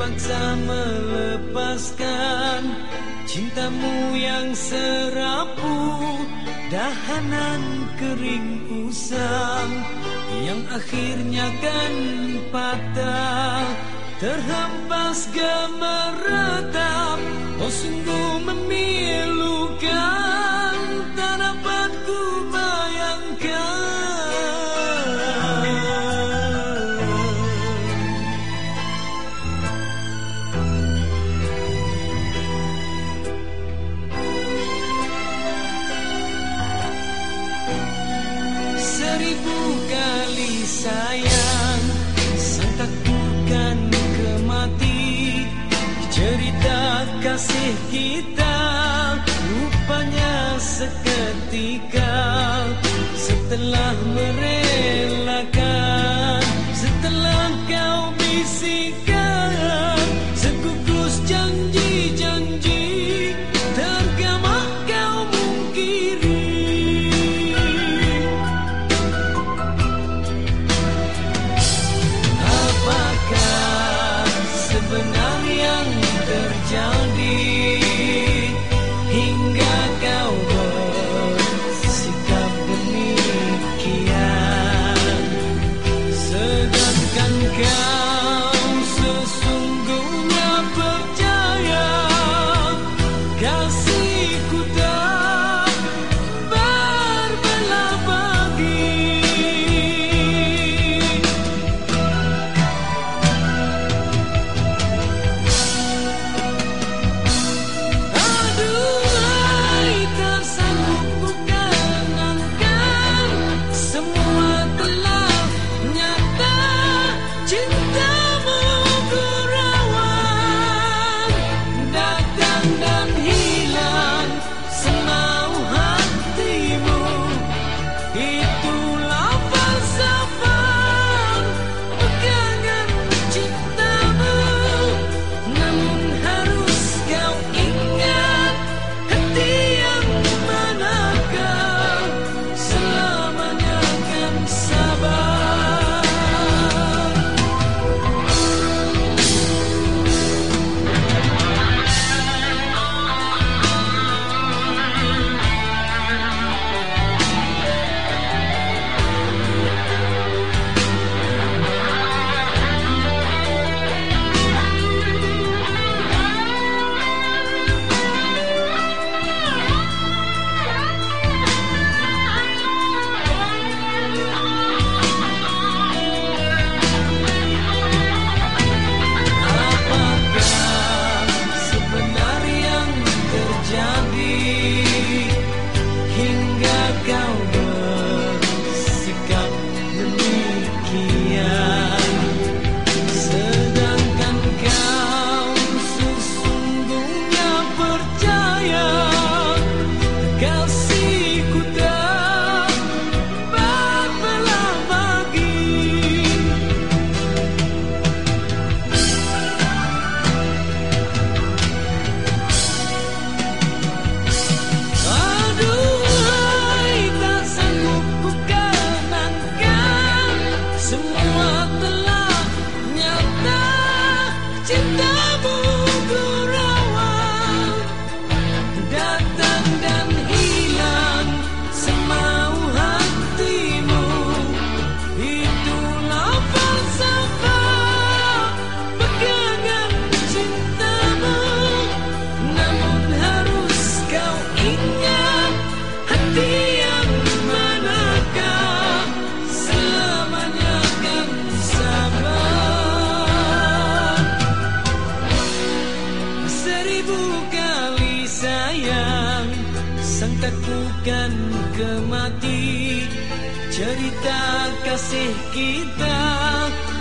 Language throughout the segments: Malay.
terpaksa melepaskan. Cintamu yang serapu dahanan kering usang yang akhirnya kan patah. Terhempas gemeretak oh sungguh memilukan. seketika setelah merelakan setelah kau bisikan sekukus jangan Sang takutkan kemati Cerita kasih kita.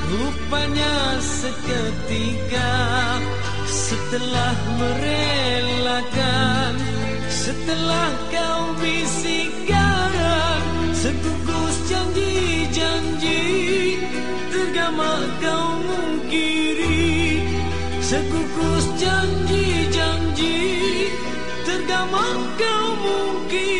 Rupanya seketika Setelah merelakan Setelah kau bisikan Setugus janji-janji tergama kau mungkiri Sekukus janji-janji mungkin